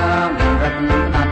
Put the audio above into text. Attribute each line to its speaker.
Speaker 1: Ramananda